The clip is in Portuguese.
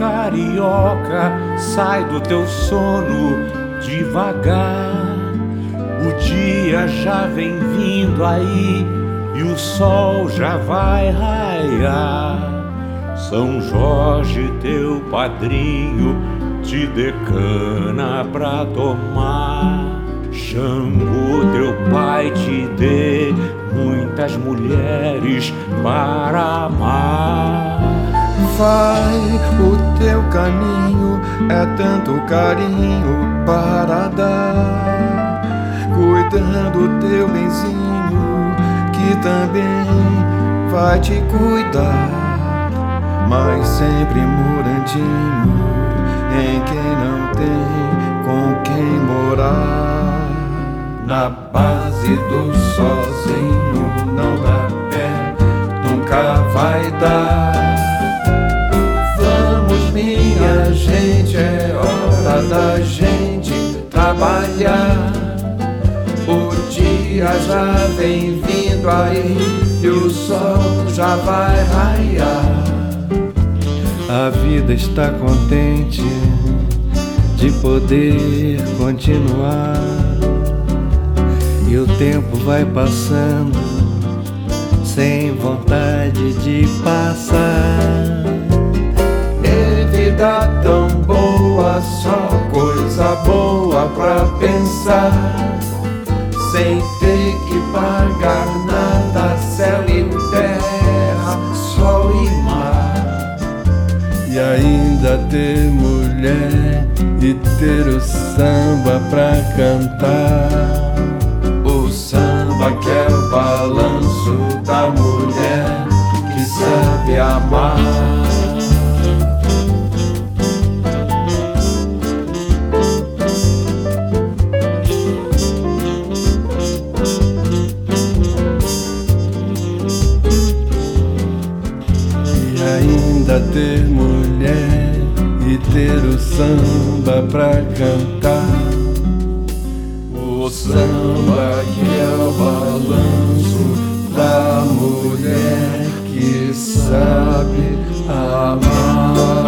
carioca, sai do teu sono devagar. O dia já vem vindo aí e o sol já vai raiar. São Jorge, teu padrinho, te decana pra tomar. Xangô, teu pai, te dê muitas mulheres para amar. Vai o teu caminho, é tanto carinho para dar. Cuidando teu benzinho, que também vai te cuidar. Mas sempre morandinho, em quem não tem com quem morar. Na base do sozinho não dá pé, nunca vai dar. Gente, é hora da gente trabalhar. O dia já vem vindo aí e o sol já vai raiar. A vida está contente de poder continuar. E o tempo vai passando sem vontade de passar. Boa pra pensar. Sem ter que pagar nada, céu e terra, sol e mar. E ainda ter mulher e ter o samba pra cantar. O samba que é o balanço da mulher que sabe amar. Ainda ter mulher e ter o samba pra cantar. O samba que é o balanço da mulher que sabe amar.